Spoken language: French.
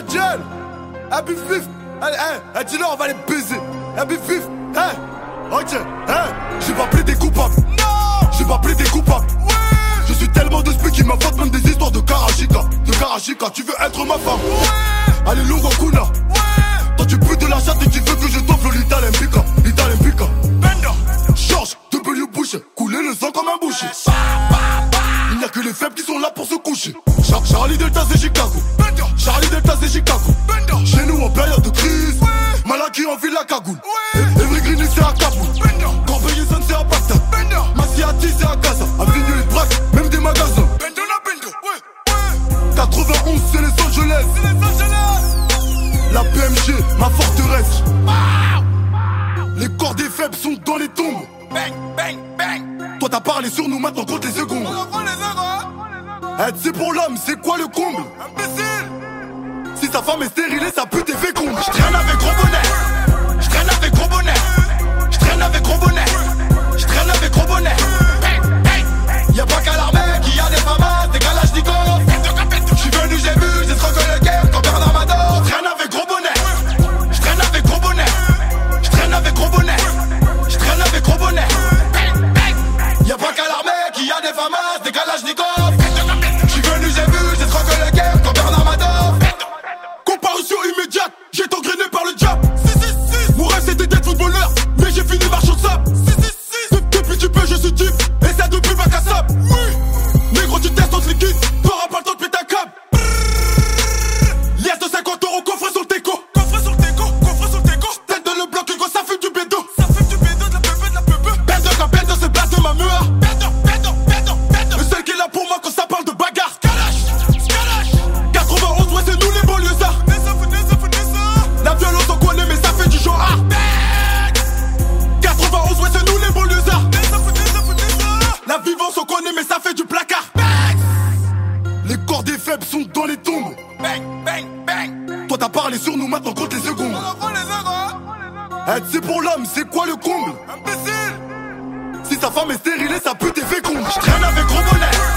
Eh, bif. Allez, eh, eh, dis-leur, on va les baiser. Bif bif. Eh, ok, eh, j'ai pas pris des coupables. Non, j'ai pas pris des coupables. Ouais. Je suis tellement de qui m'inventent même des histoires de Karachika. De Karachika, tu veux être ma femme. Ouais. Allez, Lungo Kuna. Ouais. Toi, tu putes de la chatte et tu veux que je t'offre l'Italempica. L'Italempica. Bender. George W. Bush. Couler le sang comme un boucher. Que les faibles qui sont là pour se coucher. Char Charlie Delta c'est Chicago. Bender. Charlie Delta c'est Chicago. Bender. Chez nous en période de crise. Ouais. Malaki en ville la cagoule. Ouais. Every Green c'est à Kaboul. T'as parlé sur nous, maintenant compte les secondes. Eh, c'est pour l'homme, c'est quoi le comble? Imbécile Si sa femme est stérile sa pute est féconde. Je traîne avec gros bonnet. Je traîne avec gros bonnet. Je traîne avec gros bonnet. Την Καλλιάσνη Κόρμμαν! Dans les tombes. Bang, bang, bang. Toi, t'as parlé sur nous, maintenant compte les secondes. Eh, c'est pour l'homme, c'est quoi le comble? Imbécile Si sa femme est stérile et sa pute est féconde. Je traîne avec gros. Je traîne avec bonnet.